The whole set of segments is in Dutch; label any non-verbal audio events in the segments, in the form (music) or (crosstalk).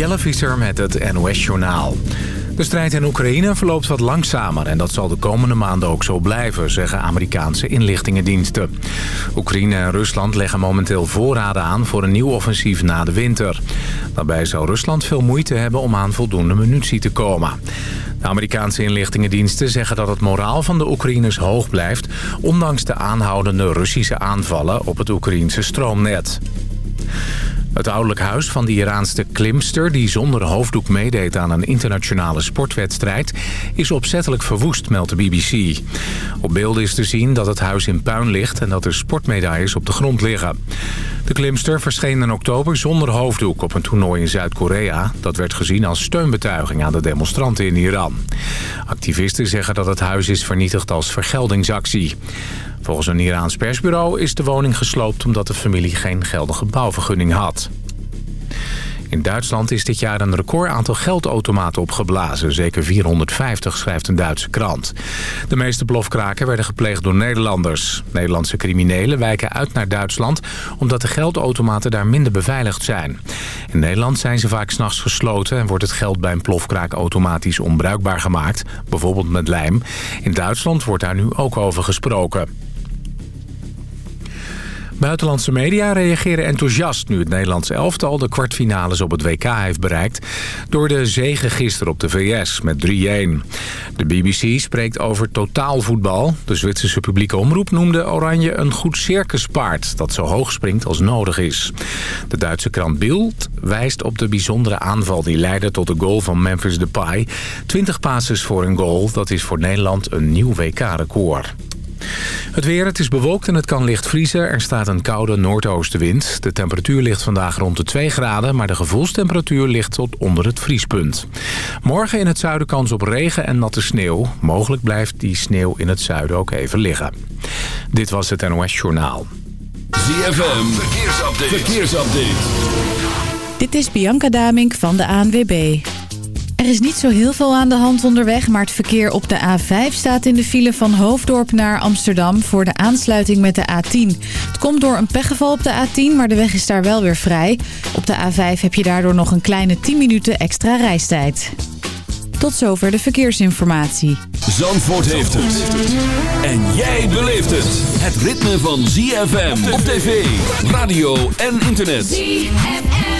Jelle Visser met het NOS-journaal. De strijd in Oekraïne verloopt wat langzamer en dat zal de komende maanden ook zo blijven, zeggen Amerikaanse inlichtingendiensten. Oekraïne en Rusland leggen momenteel voorraden aan voor een nieuw offensief na de winter. Daarbij zou Rusland veel moeite hebben om aan voldoende munitie te komen. De Amerikaanse inlichtingendiensten zeggen dat het moraal van de Oekraïners hoog blijft... ondanks de aanhoudende Russische aanvallen op het Oekraïense stroomnet. Het ouderlijk huis van de Iraanse klimster... die zonder hoofddoek meedeed aan een internationale sportwedstrijd... is opzettelijk verwoest, meldt de BBC. Op beelden is te zien dat het huis in puin ligt... en dat er sportmedailles op de grond liggen. De klimster verscheen in oktober zonder hoofddoek op een toernooi in Zuid-Korea. Dat werd gezien als steunbetuiging aan de demonstranten in Iran. Activisten zeggen dat het huis is vernietigd als vergeldingsactie. Volgens een Iraans persbureau is de woning gesloopt omdat de familie geen geldige bouwvergunning had. In Duitsland is dit jaar een record aantal geldautomaten opgeblazen. Zeker 450, schrijft een Duitse krant. De meeste blofkraken werden gepleegd door Nederlanders. Nederlandse criminelen wijken uit naar Duitsland... omdat de geldautomaten daar minder beveiligd zijn. In Nederland zijn ze vaak s'nachts gesloten... en wordt het geld bij een plofkraak automatisch onbruikbaar gemaakt. Bijvoorbeeld met lijm. In Duitsland wordt daar nu ook over gesproken. Buitenlandse media reageren enthousiast nu het Nederlandse elftal de kwartfinales op het WK heeft bereikt door de zege gisteren op de VS met 3-1. De BBC spreekt over totaalvoetbal. De Zwitserse publieke omroep noemde Oranje een goed circuspaard dat zo hoog springt als nodig is. De Duitse krant Bild wijst op de bijzondere aanval die leidde tot de goal van Memphis Depay. 20 passes voor een goal, dat is voor Nederland een nieuw WK-record. Het weer, het is bewolkt en het kan licht vriezen. Er staat een koude noordoostenwind. De temperatuur ligt vandaag rond de 2 graden... maar de gevoelstemperatuur ligt tot onder het vriespunt. Morgen in het zuiden kans op regen en natte sneeuw. Mogelijk blijft die sneeuw in het zuiden ook even liggen. Dit was het NOS Journaal. ZFM, verkeersupdate. verkeersupdate. Dit is Bianca Damink van de ANWB. Er is niet zo heel veel aan de hand onderweg, maar het verkeer op de A5 staat in de file van Hoofddorp naar Amsterdam voor de aansluiting met de A10. Het komt door een pechgeval op de A10, maar de weg is daar wel weer vrij. Op de A5 heb je daardoor nog een kleine 10 minuten extra reistijd. Tot zover de verkeersinformatie. Zandvoort heeft het. En jij beleeft het. Het ritme van ZFM op tv, radio en internet. ZFM.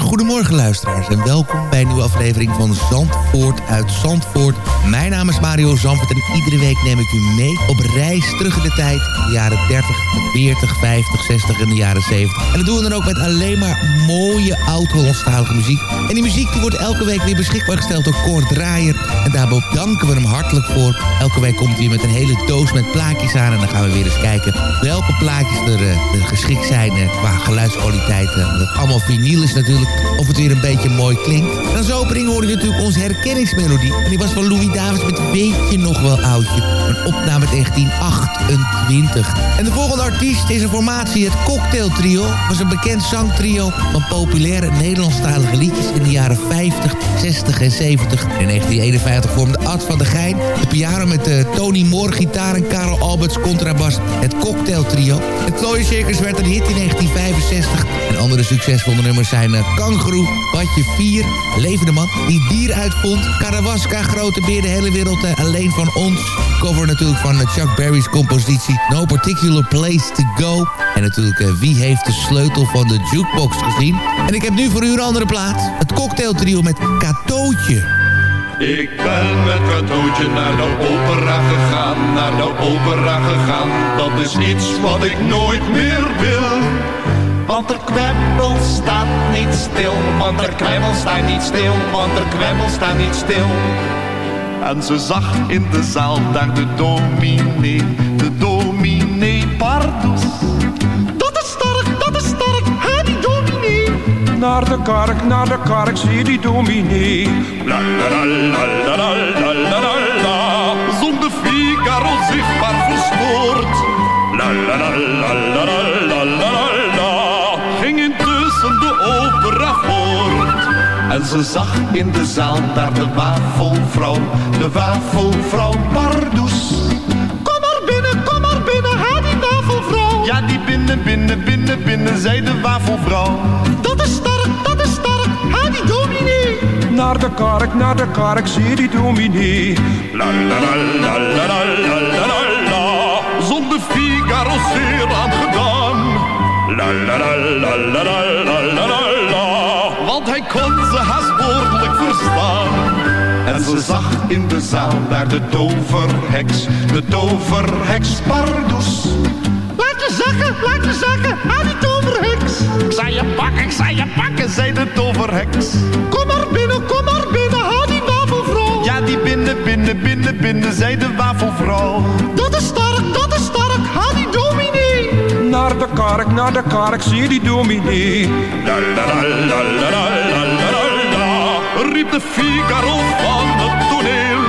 goedemorgen luisteraars en welkom een nieuwe aflevering van Zandvoort uit Zandvoort. Mijn naam is Mario Zandvoort en iedere week neem ik u mee op reis terug in de tijd. De jaren 30, 40, 50, 60 en de jaren 70. En dat doen we dan ook met alleen maar mooie oud-Hollandstalige muziek. En die muziek die wordt elke week weer beschikbaar gesteld door Kort Draaier. En daarbij danken we hem hartelijk voor. Elke week komt hij met een hele doos met plaatjes aan. En dan gaan we weer eens kijken welke plaatjes er, eh, geschikt zijn eh, qua geluidskwaliteit. eh, het allemaal vinyl is natuurlijk. Of het weer een beetje mooi klinkt. En als opening hoorde je natuurlijk onze herkenningsmelodie. En die was van Louis Davids met Weet je nog wel oudje. Een opname uit 1928. En de volgende artiest is een formatie, het Cocktail Trio. was een bekend zangtrio van populaire Nederlandstalige liedjes in de jaren 50, 60 en 70. In 1951 vormde Ad van der Geijn de piano met eh, Tony Moore, gitaar en Karel Alberts contrabas. Het Cocktail Trio. Het Circus werd een hit in 1965. En andere succesvolle nummers zijn uh, Kangaroo, Badje 4, Levende Man, Die Dier uitvond, Karawaska, Grote Beer, de hele wereld eh, alleen van ons. Cover natuurlijk van eh, Chuck Berry's compositie No Particular Place to Go. En natuurlijk eh, Wie heeft de sleutel van de jukebox gezien. En ik heb nu voor u een andere plaat. Het Cocktail Trio met Katootje. Ik ben met katootje naar de opera gegaan, naar de opera gegaan. Dat is iets wat ik nooit meer wil. Want de kwebbel staat niet stil, want de kwebbel staat niet stil, want de kwebbel staat niet stil. En ze zag in de zaal daar de dominee, de dominee Pardus. Dat is sterk, dat is sterk, hè die dominee. Naar de kark, naar de kark, zie die dominee. La la la la la la la la la Zonder Figaro zichtbaar verstoord. La la la la la la En ze zag in de zaal daar de wafelvrouw, de wafelvrouw Pardus. Kom maar binnen, kom maar binnen, ha die wafelvrouw. Ja, die binnen, binnen, binnen, binnen, zei de wafelvrouw. Dat is sterk, Naar de kark, naar de kark, zie die dominee. La la la la la la la la la la. Zonder Figaro zeer aangedaan. La la la la la la la la la. En ze zag in de zaal naar de toverheks, de toverheks Pardoes. Laat je zakken, laat je zakken, aan die toverheks. Ik zei je pakken, ik zei je pakken, zei de toverheks. Kom maar binnen, kom maar binnen, haal die wafelvrouw. Ja, die binnen, binnen, binnen, binnen, zei de wafelvrouw. Dat is sterk, dat is sterk, haal die dominee. Naar de kark, naar de kark, zie die dominee. La la la riep de Figaro van het toneel.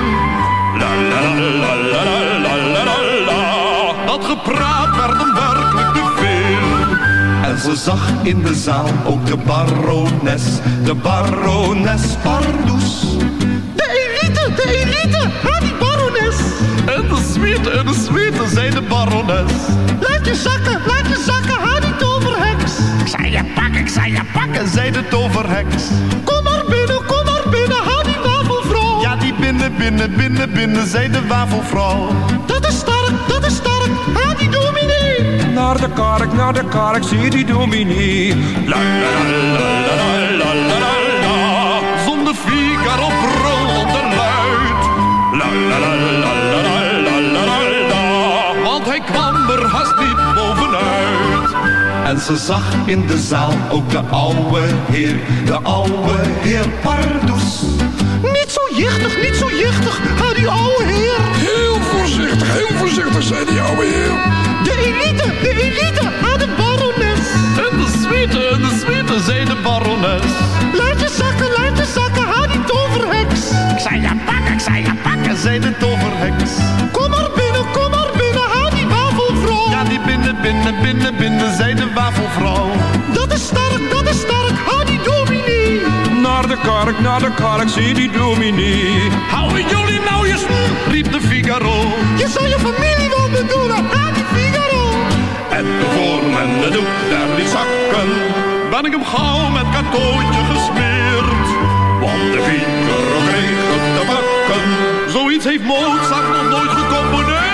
La la la la la la la la Dat gepraat werd hem werkelijk te veel. En ze zag in de zaal ook de barones, de barones Pardoes. De elite, de elite, ha die barones. En de zweet, en de zweet, zei de barones. Laat je zakken, laat je zakken, ha die toverheks. Ik zei je pakken, ik zei je pakken, zei de toverheks. Binnen, binnen, binnen, binnen, zei de wafelvrouw. Dat is sterk, dat is sterk, haal die dominee. Naar de kark, naar de kark, zie die dominee. La la la la la la la la la, zonder Figaro brulde luid. La la la la la la la la la la, want hij kwam er haast niet bovenuit. En ze zag in de zaal ook de oude heer, de oude heer Pardoes. Niet zo jichtig, niet zo jichtig, haal die ouwe heer. Heel voorzichtig, heel voorzichtig, zei die oude heer. De elite, de elite, haal de barones. En de suite, en de suite, zei de barones. Laat je zakken, laat je zakken, haal die toverheks. Ik zei ja pakken, ik zei ja pakken, zei de toverheks. Kom maar binnen, kom maar binnen, haal die wafelvrouw. Ja, die binnen, binnen, binnen, binnen, zei de wafelvrouw. Dat is sterk, dat is sterk, haal die dominee. Naar de kark, naar de kark, zie die dominee. Houden jullie nou eens, riep de Figaro. Je zou je familie wel bedoelen, haal die Figaro. En de vorm en de doek, daar die zakken, ben ik hem gauw met katoentje gesmeerd. Want de Figaro kreeg het te bakken, zoiets heeft Mozart nog nooit gecomponeerd.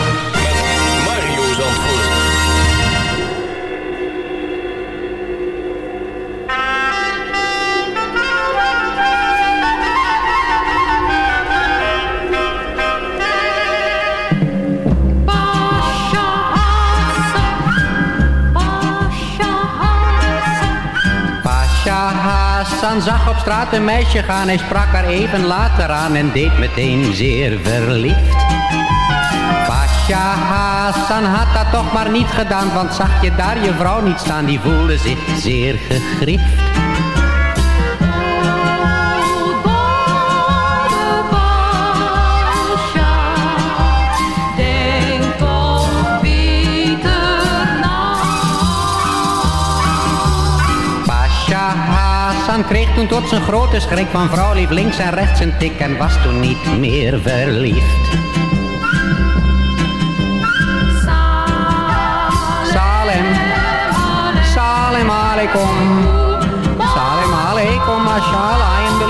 Hassan zag op straat een meisje gaan. Hij sprak haar even later aan en deed meteen zeer verliefd. Pasha Hassan had dat toch maar niet gedaan, want zag je daar je vrouw niet staan, die voelde zich zeer gegriefd. Hassan kreeg toen tot zijn grote schrik van vrouw lief links en rechts een tik en was toen niet meer verliefd. Salem, Salem alaikum, Salem alaikum, mashallah in de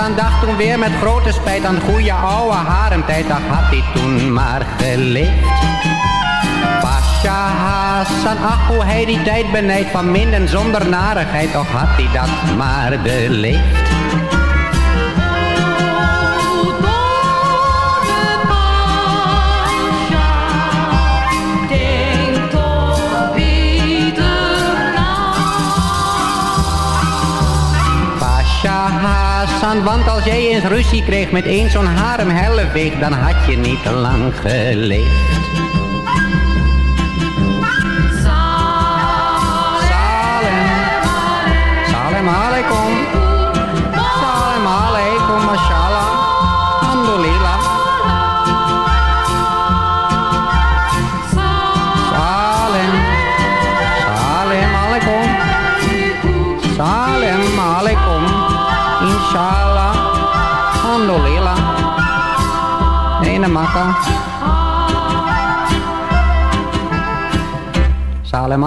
Hassan dacht toen weer met grote spijt aan goede oude haremtijd. Ach, had hij toen maar geleefd. Pasha Hassan, ach hoe hij die tijd benijdt van minden zonder narigheid. Och had hij dat maar beleefd. Want als jij eens ruzie kreeg met één zo'n harem helleveeg, dan had je niet lang geleefd. Maka. Salam.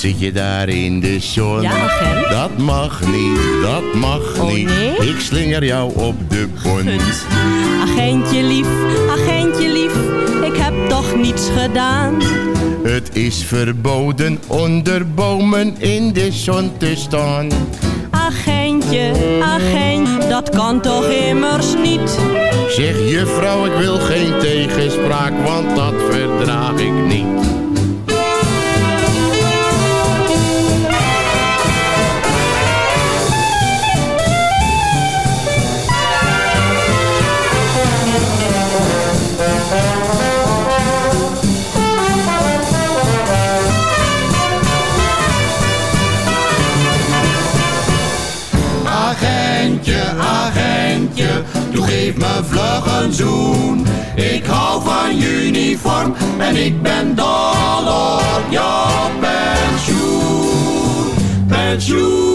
zit je daar in de zon? Ja. Dat mag niet, dat mag Oh, niet. nee? Ik slinger jou op de bon. Gut. Agentje lief, agentje lief, ik heb toch niets gedaan. Het is verboden onder bomen in de zon te staan. Agentje, agent, dat kan toch immers niet. Zeg juffrouw, ik wil geen vlug een zoen. Ik hou van uniform en ik ben dol op jouw pensioen. Pensioen.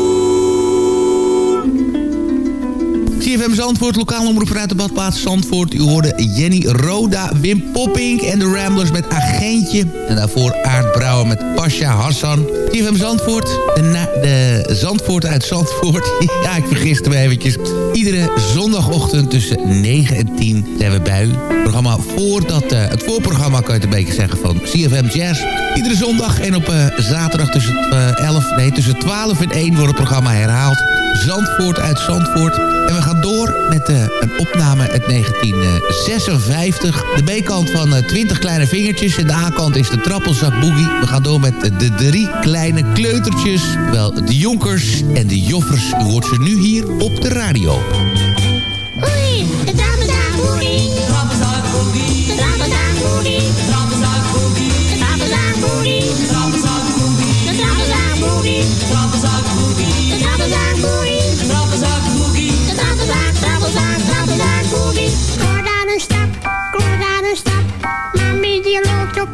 CFM Zandvoort, lokaal omroep vanuit de badplaats Zandvoort. U hoorde Jenny Roda, Wim Popping en de Ramblers met Agentje. En daarvoor Aard Brouwer met Pasha Hassan. CFM Zandvoort, de, de Zandvoort uit Zandvoort. (laughs) Ja, ik vergiste me eventjes. Iedere zondagochtend tussen 9 en 10 zijn we bij u. Het programma voor dat, eh, het voorprogramma kan je het een beetje zeggen van CFM Jazz. Iedere zondag en op eh, zaterdag tussen, eh, 11, nee, tussen 12 en 1 wordt het programma herhaald. Zandvoort uit Zandvoort. En we gaan door met eh, een opname uit 1956. De B-kant van eh, 20 kleine vingertjes en de A-kant is de trappelzak boogie. We gaan door met de drie kleine kleine kleutertjes. Wel, de jonkers en de joffers, u hoort ze nu hier op de radio.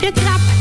De trap.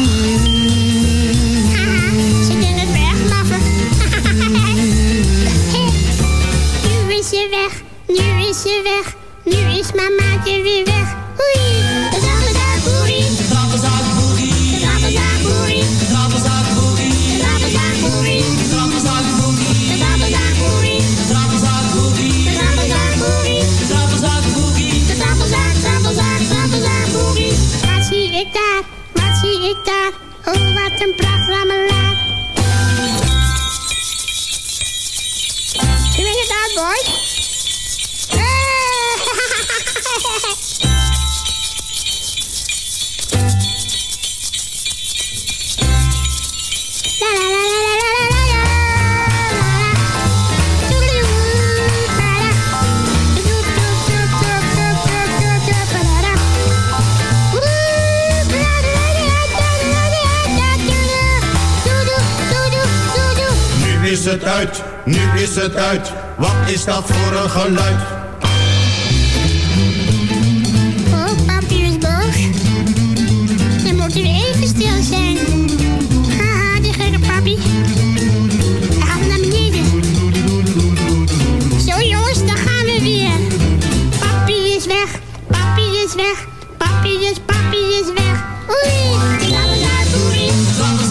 Nuit ist Mama gewesen. Nu is het uit. Wat is dat voor een geluid? Oh, papi is boos. Dan moet u even stil zijn. Haha, die gekke papi. Hij gaat naar beneden. Zo jongens, daar gaan we weer. Papi is weg, papi is weg. Papi is, papi is weg. De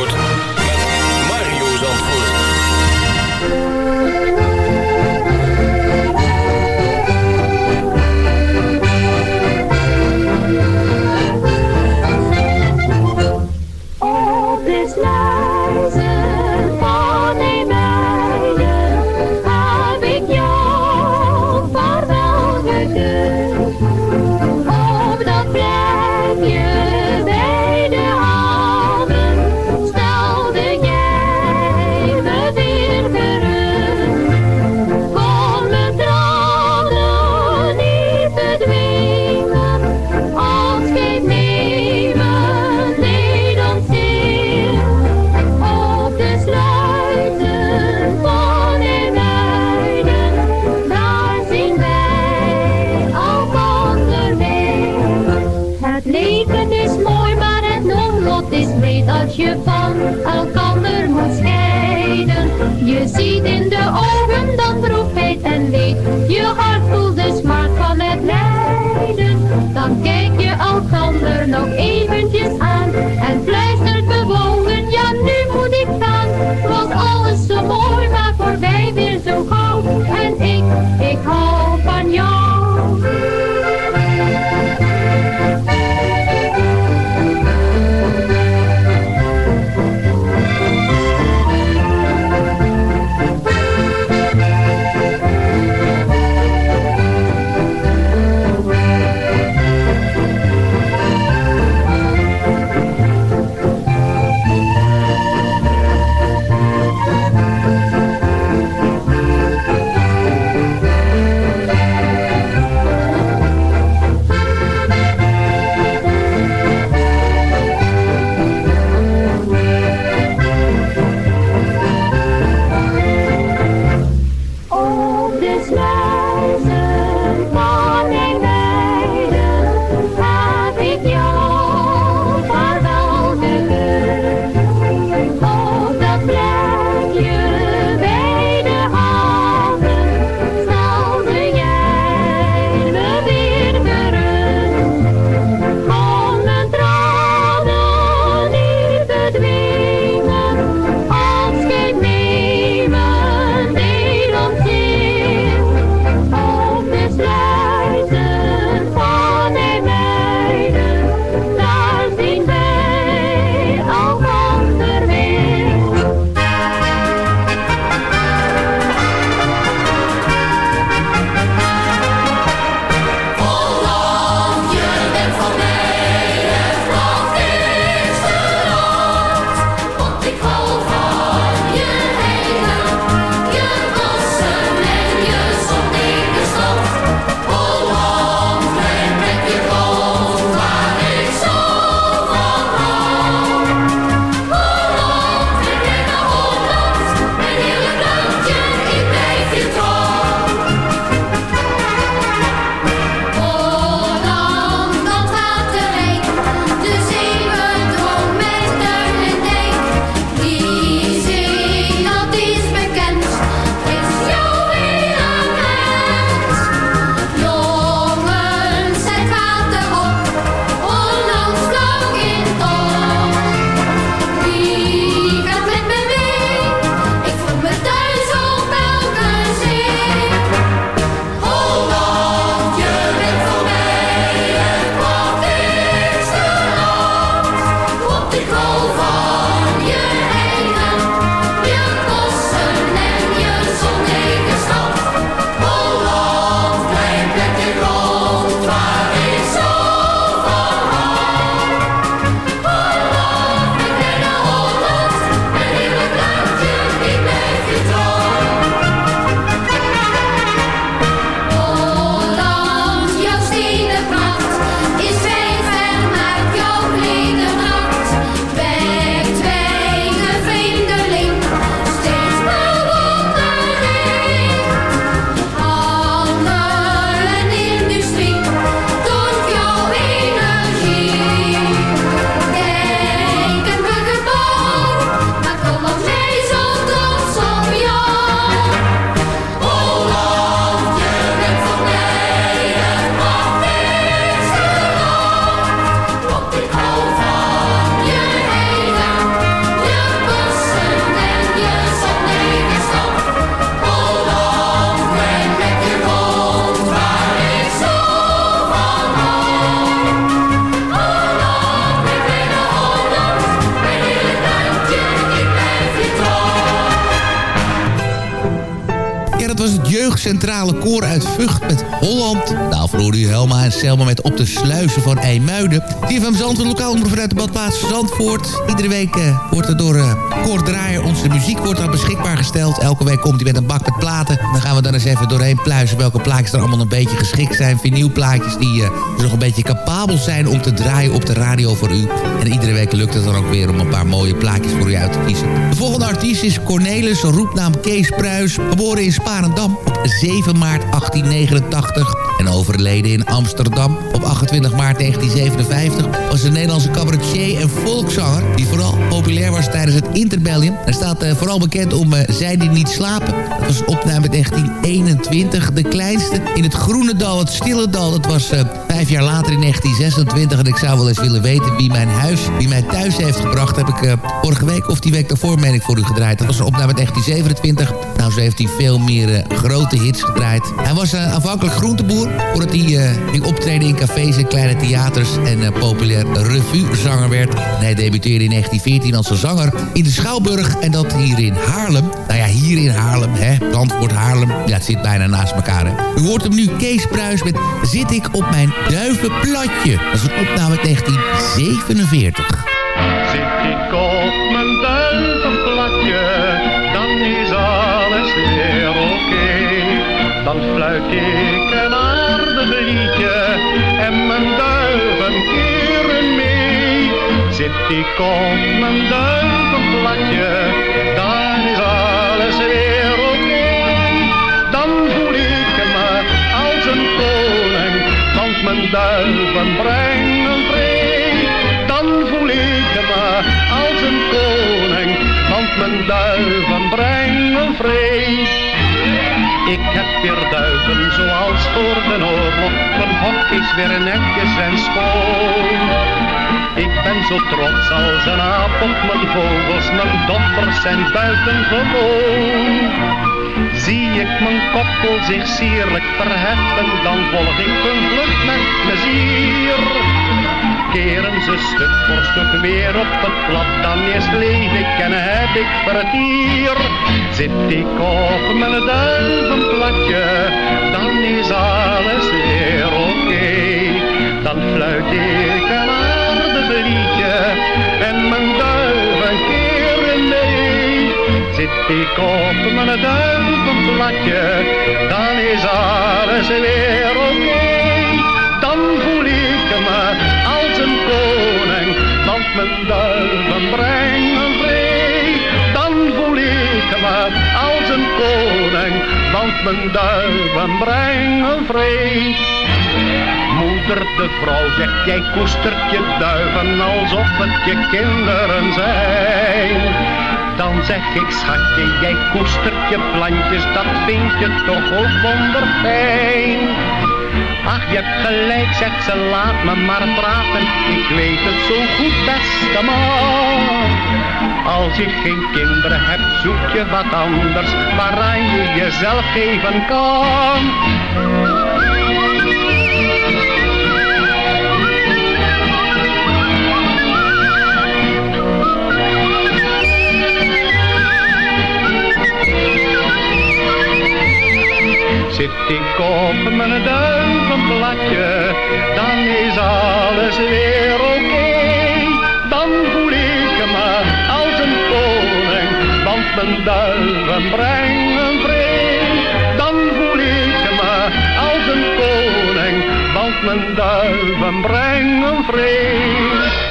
Uit Vught met Holland. Daarvoor hoorde u Helma en Selma met Op de Sluizen van IJmuiden. van Zandvoort, lokaal omroep vanuit de badplaats Zandvoort. Iedere week uh, wordt er door uh, Kort Draaier onze muziek wordt dan beschikbaar gesteld. Elke week komt hij met een bak met platen. Dan gaan we dan eens even doorheen pluizen welke plaatjes er allemaal een beetje geschikt zijn. Vinylplaatjes die uh, nog een beetje capabel zijn om te draaien op de radio voor u. En iedere week lukt het dan ook weer om een paar mooie plaatjes voor u uit te kiezen. De volgende artiest is Cornelis, roepnaam Kees Pruis. Geboren in Sparendam 7 maart 1889 en overleden in Amsterdam op 28 maart 1957... was een Nederlandse cabaretier en volkszanger... die vooral populair was tijdens het interbellium. Hij staat uh, vooral bekend om uh, Zij die niet slapen. Dat was opname 1921. De kleinste in het Groene Dal, het Stille Dal. Dat was uh, vijf jaar later in 1926. En ik zou wel eens willen weten wie mijn huis, wie mij thuis heeft gebracht. Heb ik vorige week of die week daarvoor, meen ik, voor u gedraaid. Dat was een opname 1927. Nou, zo heeft hij veel meer grote hits gedraaid. Hij was aanvankelijk groenteboer Voordat hij uh, ging optreden in cafés en kleine theaters en uh, populair revue-zanger werd. Hij debuteerde in 1914 als een zanger in de Schouwburg en dat hier in Haarlem. Nou ja, hier in Haarlem, hè. Zandvoort, Haarlem. Ja, het zit bijna naast elkaar. U hoort hem nu, Kees Pruis met Zit ik op mijn duivenplatje. Dat is een opname uit 1947. Zit ik op mijn duivenplatje, dan is alles weer oké. Dan fluit ik een aardig liedje en mijn duiven keren mee. Zit ik op mijn duivenplatje, duiven brengen vrede. Dan voel ik me als een koning, want mijn duiven brengen vrede. Ik heb weer duiven zoals voor de oorlog. Mijn hok is weer netjes en schoon. Ik ben zo trots als een aap mijn vogels. Mijn dochters zijn buitengewoon. Zie ik mijn koppel zich sierlijk verheffen, dan volg ik hun vlucht met plezier. Keren ze stuk voor stuk weer op het plat, dan is leef ik en heb ik vertier. Zit ik op mijn duivenplatje, dan is alles weer oké. Dan fluit ik een aardig liedje en mijn duiven. Zit ik op mijn duivenplatje, dan is alles weer oké. Dan voel ik me als een koning, want mijn duiven brengen vrede. Dan voel ik me als een koning, want mijn duiven brengen vrede. Moeder de vrouw zegt, jij koestert je duiven alsof het je kinderen zijn. Dan zeg ik, schatje, jij koestert je plantjes, dat vind je toch ook wonderfijn. Ach, je hebt gelijk, zegt ze, laat me maar praten. Ik weet het zo goed, beste man. Als je geen kinderen hebt, zoek je wat anders, waaraan je jezelf geven kan. Zit ik op mijn duivenplatje, dan is alles weer oké. Dan voel ik me als een koning, want mijn duiven brengen vrede. Dan voel ik me als een koning, want mijn duiven brengen vrede.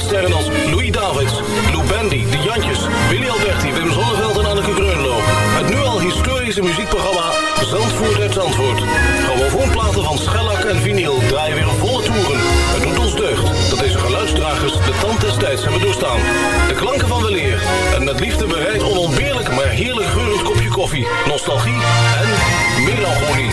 maar heerlijk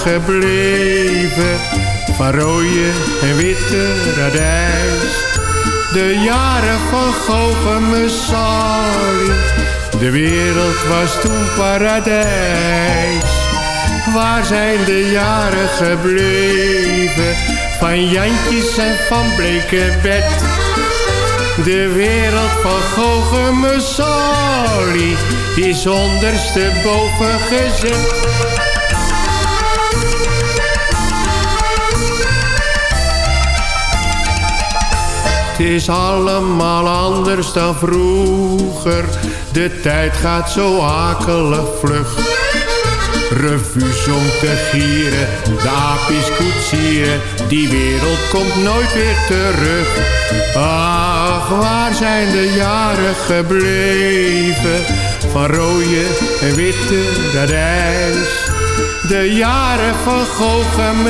gebleven van rode en witte radijs? De jaren van Gogh en De wereld was toen paradijs. Waar zijn de jaren gebleven van Jantjes en van bleke bed? De wereld van Gogh en is ondersteboven gezet. Het is allemaal anders dan vroeger. De tijd gaat zo akelig vlug. Revues om te gieren, de apies koetsieren. Die wereld komt nooit weer terug. Ach, waar zijn de jaren gebleven? Van rode en witte radijs. De jaren van Gogh en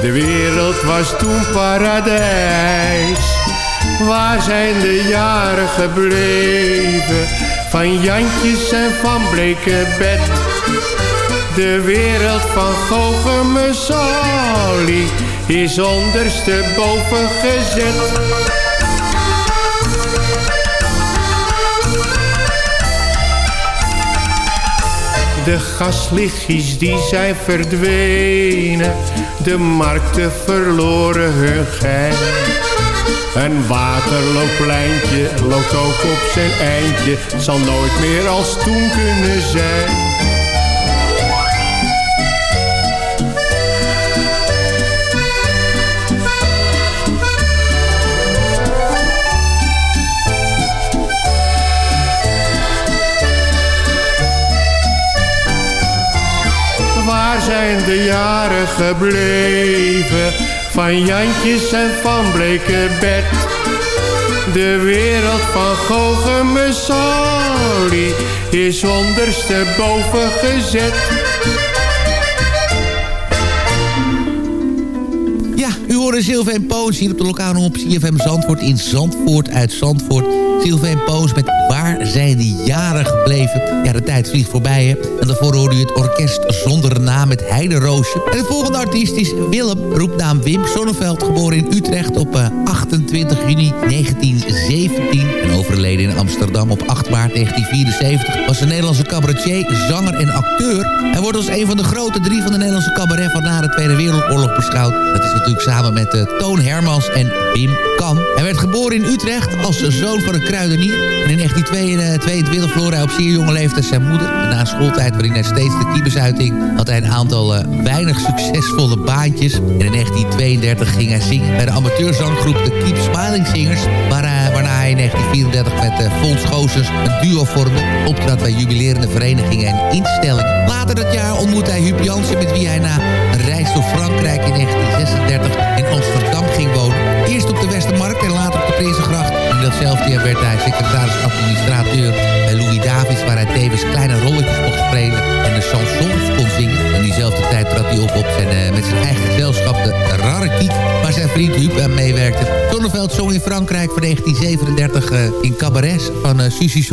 de wereld was toen paradijs. Waar zijn de jaren gebleven? Van Jantjes en van bleke bed. De wereld van en is ondersteboven gezet. De gaslichtjes die zijn verdwenen, de markten verloren hun gein. Een waterlooppleintje loopt ook op zijn eindje, zal nooit meer als toen kunnen zijn. Zijn de jaren gebleven van Jantjes en van bleke bed. De wereld van Gogh en is ondersteboven gezet. Hoorde Sylvain Poos hier op de lokale op CFM Zandvoort in Zandvoort uit Zandvoort. Sylvain Poos met Waar zijn die jaren gebleven? Ja, de tijd vliegt voorbij, hè. En daarvoor hoorde u het orkest zonder naam met Heideroosje. En de volgende artiest is Willem, roepnaam Wim Sonneveld... geboren in Utrecht op 28 eh, juni 1917... en overleden in Amsterdam op 8 maart 1974... was een Nederlandse cabaretier, zanger en acteur. Hij wordt als een van de grote drie van de Nederlandse cabaret... van na de Tweede Wereldoorlog beschouwd. Dat is natuurlijk samen met uh, Toon Hermans en Wim Kan. Hij werd geboren in Utrecht als zoon van een kruidenier. En in 1922 verloor hij op zeer jonge leeftijd zijn moeder. Na schooltijd waarin hij steeds de kiebus uiting... had hij een aantal uh, weinig succesvolle baantjes. En in 1932 ging hij zingen bij de amateurzanggroep de Keep Smiling Singers... Uh, waarna hij in 1934 met Fons Goosens een duo vormde... optrad bij jubilerende verenigingen en instellingen. Later dat jaar ontmoette hij Huub Jansen... met wie hij na een reis door Frankrijk in 1936 in Amsterdam ging wonen. Eerst op de Westermarkt en later op de Prinsengracht. Datzelfde jaar werd hij secretaris-administrateur bij Louis Davis... waar hij tevens kleine rolletjes mocht spelen en de chansons kon zingen. In diezelfde tijd trad hij op, op zijn, uh, met zijn eigen gezelschap, de Rare Kiek... waar zijn vriend Huub aan meewerkte. Zonneveld zong in Frankrijk van 1937 uh, in cabarets van uh, Suzy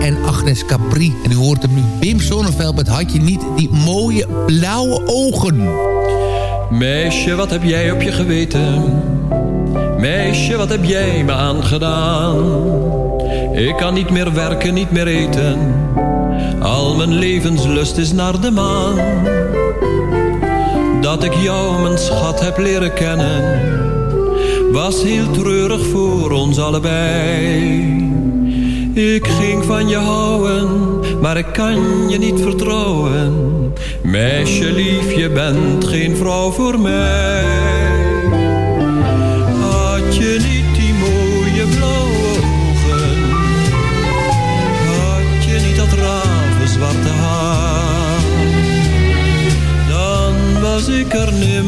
en Agnes Capri. En u hoort hem nu, Wim Zonneveld met Had je niet die mooie blauwe ogen... Meisje, wat heb jij op je geweten? Meisje, wat heb jij me aangedaan? Ik kan niet meer werken, niet meer eten. Al mijn levenslust is naar de maan. Dat ik jou, mijn schat, heb leren kennen. Was heel treurig voor ons allebei. Ik ging van je houden, maar ik kan je niet vertrouwen. Meisje lief, je bent geen vrouw voor mij.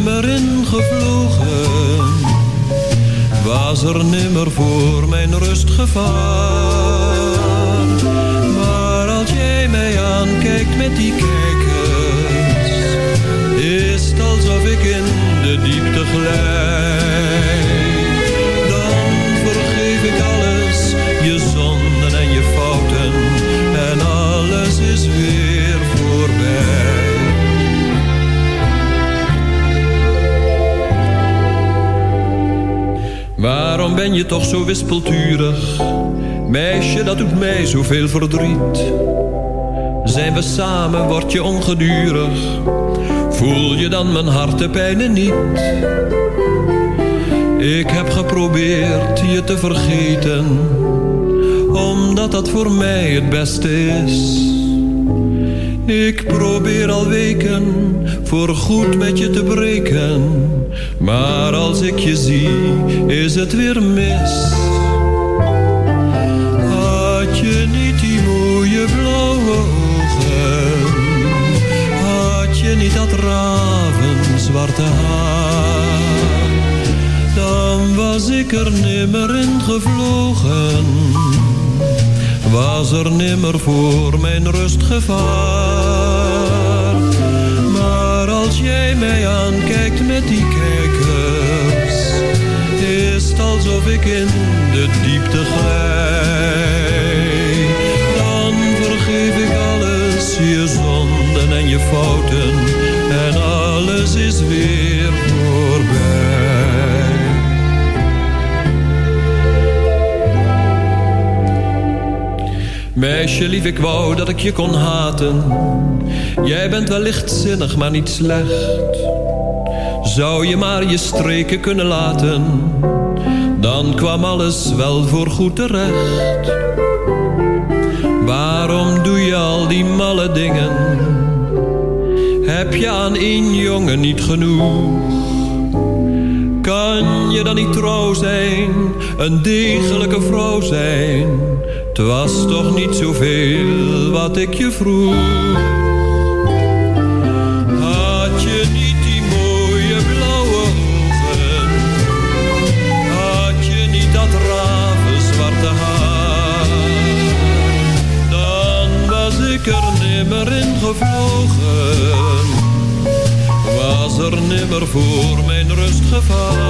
Nimmer in gevlogen, was er nimmer voor mijn rust gevaar. Maar als jij mij aankijkt met die kijkers, waarom ben je toch zo wispelturig? Meisje, dat doet mij zoveel verdriet. Zijn we samen, word je ongedurig. Voel je dan mijn hartepijnen niet? Ik heb geprobeerd je te vergeten. Omdat dat voor mij het beste is. Ik probeer al weken voor goed met je te breken. Maar als ik je zie, is het weer mis. Had je niet die mooie blauwe ogen? Had je niet dat ravenzwarte haar? Dan was ik er nimmer in gevlogen. Was er nimmer voor mijn rust gevaar. Maar als jij mij aankijkt met die is alsof ik in de diepte glij. Dan vergeef ik alles, je zonden en je fouten, en alles is weer voorbij. Meisje lief, ik wou dat ik je kon haten. Jij bent wel lichtzinnig, maar niet slecht. Zou je maar je streken kunnen laten, dan kwam alles wel voor goed terecht. Waarom doe je al die malle dingen? Heb je aan één jongen niet genoeg? Kan je dan niet trouw zijn, een degelijke vrouw zijn? Het was toch niet zoveel wat ik je vroeg. Nimmer voor mijn rust gevaar.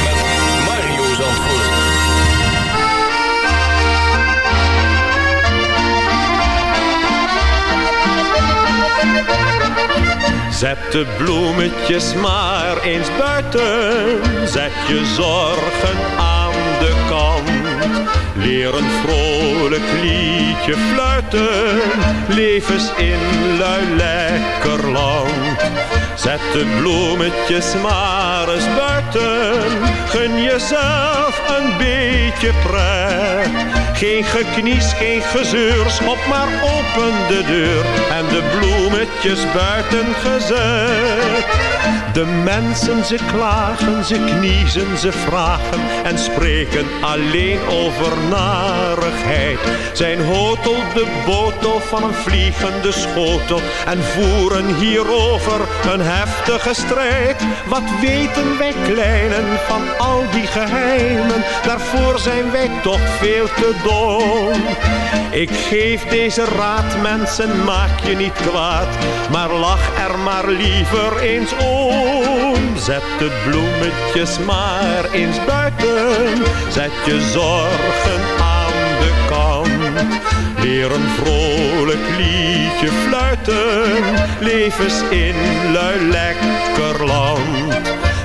Zet de bloemetjes maar eens buiten. Zet je zorgen aan de kant. Leer een vrolijk liedje fluiten. Leef eens in lui lekker land. Zet de bloemetjes maar eens buiten. Gun jezelf een beetje pret. Geen geknies, geen gezeur, schop maar open de deur en de bloemetjes buiten gezet. De mensen ze klagen, ze kniezen, ze vragen en spreken alleen over narigheid. Zijn hotel de botel van een vliegende schotel en voeren hierover een heftige strijd. Wat weten wij kleinen van al die geheimen, daarvoor zijn wij toch veel te dom. Ik geef deze raad, mensen, maak je niet kwaad, maar lach er maar liever eens om. Zet de bloemetjes maar eens buiten, zet je zorgen aan de kant. Leer een vrolijk liedje fluiten, levens in lui lekker land.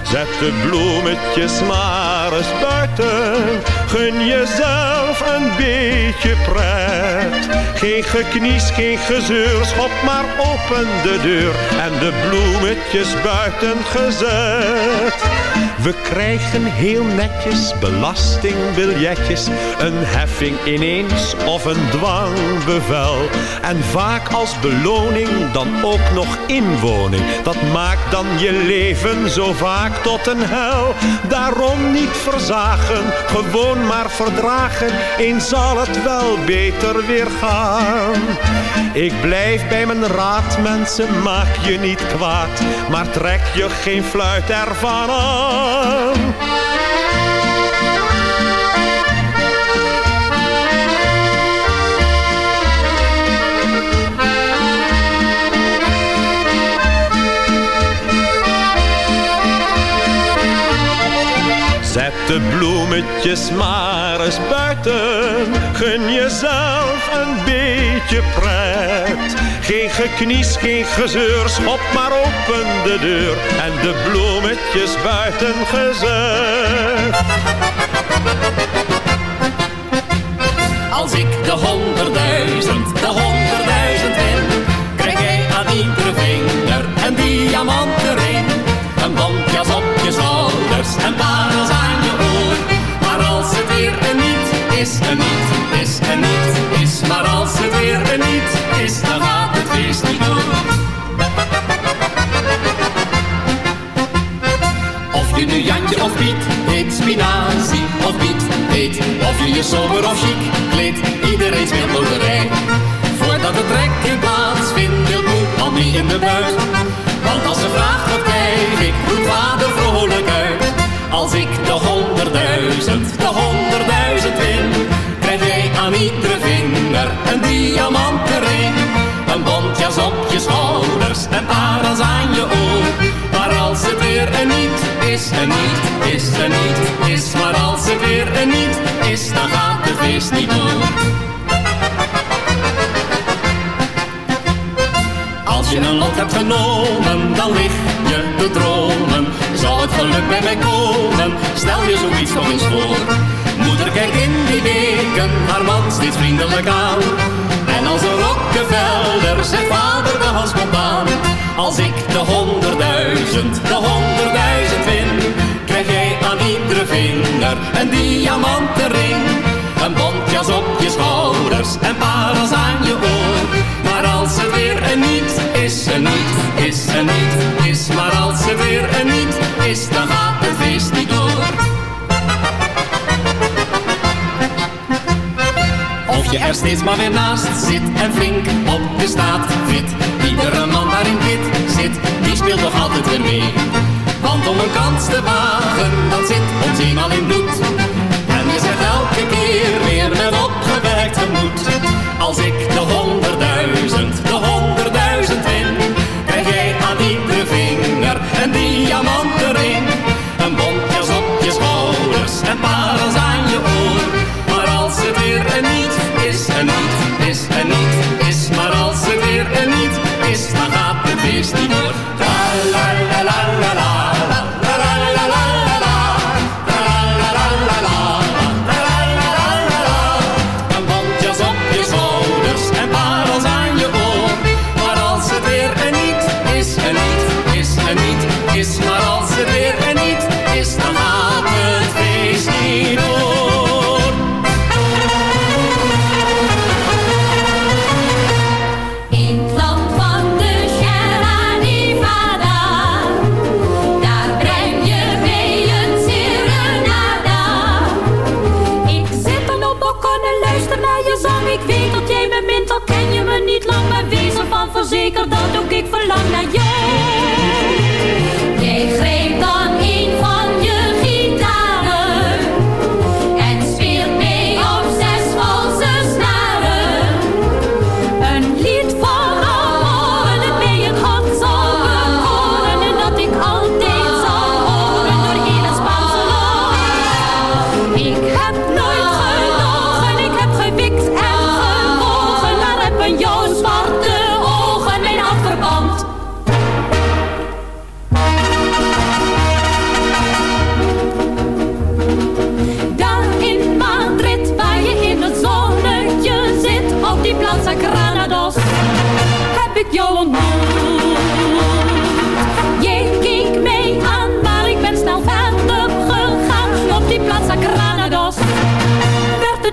Zet de bloemetjes maar eens buiten. Gun jezelf een beetje pret. Geen geknies, geen gezeur, schop maar open de deur. En de bloemetjes buiten gezet. We krijgen heel netjes belastingbiljetjes. Een heffing ineens of een dwangbevel. En vaak als beloning dan ook nog inwoning. Dat maakt dan je leven zo vaak tot een hel. Daarom niet verzagen, gewoon maar verdragen. Eens zal het wel beter weer gaan. Ik blijf bij mijn raad, mensen, maak je niet kwaad. Maar trek je geen fluit ervan aan. Zet de bloemetjes maar eens buiten. Gun jezelf een beetje pret. Geen geknies, geen gezeur, schop maar open de deur. En de bloemetjes buiten gezet. Als ik de honderdduizend, je je sober of chic kleedt, iedereen speelt loterij. Voordat het trekken plaatsvindt, deelt moe al mee in de buik. Want als ze vraagt wat krijg ik, roept vader vrolijk uit. Als ik de honderdduizend, de honderdduizend win, krijg jij aan iedere vinger een diamantenring. Een bontjas op je schouders en parels aan je oor. Weer een niet is, een niet is, een niet is. Maar als het weer een niet is, dan gaat het feest niet door. Als je een lot hebt genomen, dan lig je te dromen. Zal het geluk bij mij komen? Stel je zoiets nog eens voor. Moeder kijkt in die weken haar man steeds vriendelijk aan. Rockefeller vader de spontaan. Als ik de honderdduizend, de honderdduizend win, krijg jij aan iedere vinger een diamantenring. Een bontjas op je schouders en parels aan je oor. Maar als het weer een niet is, een niet is, een niet is. Maar als het weer een niet is, dan gaat het feest niet door. Of je er steeds maar weer naast zit en flink op de staat fit. Iedere man waarin dit zit, die speelt toch altijd weer mee. Want om een kans te wagen, dat zit ons eenmaal in bloed.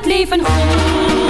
Het leven goed.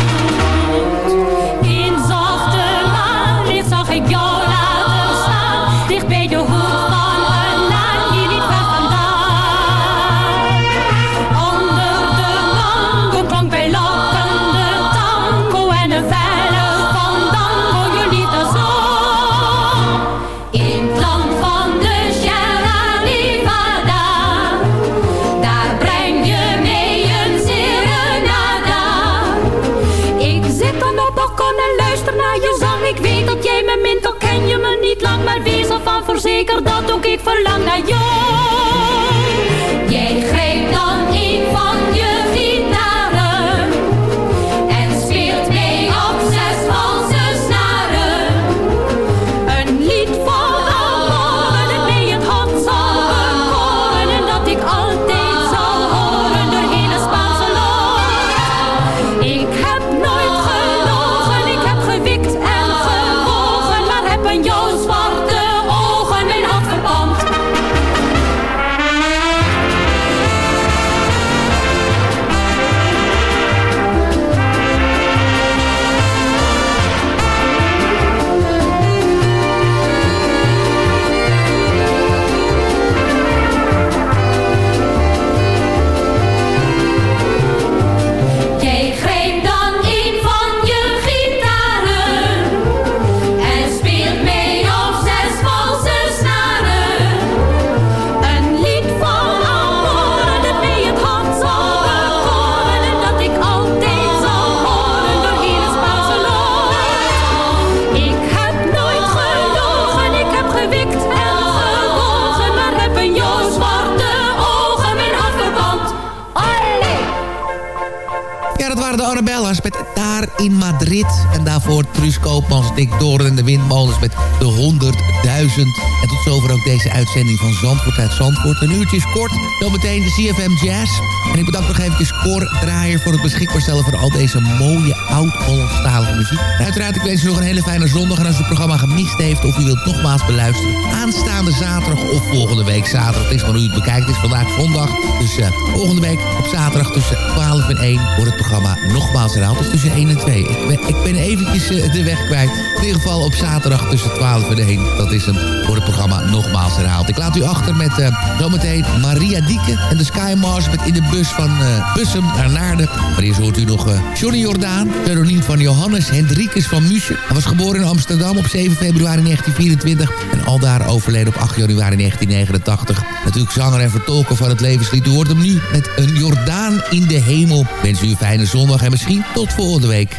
Dat ook ik Arabella's met Daar in Madrid. En daarvoor Truus Koopmans, Dick Doorn en de Windmolens met de 100.000. En tot zover ook deze uitzending van Zandvoort uit Zandvoort. Een uurtje is kort, zometeen de CFM Jazz. En ik bedank nog even Cor Draaier voor het beschikbaar stellen van al deze mooie oud-Hollandstalige muziek. En uiteraard, ik wens u nog een hele fijne zondag. En als u het programma gemist heeft of u wilt nogmaals beluisteren... aanstaande zaterdag of volgende week zaterdag. Het is hoe u het bekijkt. Het is vandaag zondag. Dus eh, volgende week op zaterdag tussen 12 en 1 wordt het programma nogmaals herhaald. Of tussen 1 en 2. Ik ben, ik ben eventjes eh, de weg kwijt. In ieder geval op zaterdag tussen 12 en 1. Dat is hem. Wordt het programma nogmaals herhaald. Ik laat u achter met uh, zometeen Maria Dieke en de Skymars met in de bus van uh, Bussum naar Naarden. Maar eerst hoort u nog uh, Johnny Jordaan, pseudoniem van Johannes Hendrikus van Musje. Hij was geboren in Amsterdam op 7 februari 1924 en aldaar overleden op 8 januari 1989. Natuurlijk zanger en vertolker van het levenslied. U hoort hem nu met een Jordaan in de hemel. Wens u een fijne zondag en misschien tot volgende week.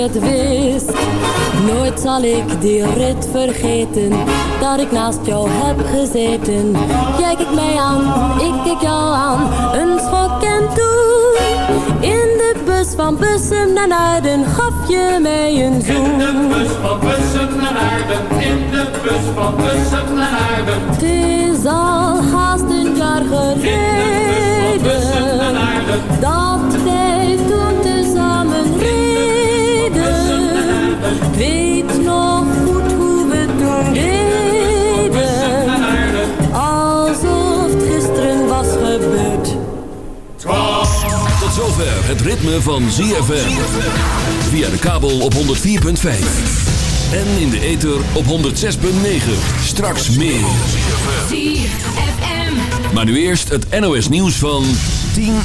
Het wist. Nooit zal ik die rit vergeten, dat ik naast jou heb gezeten. Jij kijkt mij aan, ik kijk jou aan, een schok en toen. In de bus van Bussum naar Naarden gaf je mij een zoen. In de bus van Bussum naar Naarden, in de bus van Bussum naar Naarden. Het is al haast een jaar geleden dat weet nog goed hoe we toen deden, alsof het gisteren was gebeurd. Tot zover het ritme van ZFM. Via de kabel op 104.5. En in de ether op 106.9. Straks meer. Maar nu eerst het NOS nieuws van 10 uur.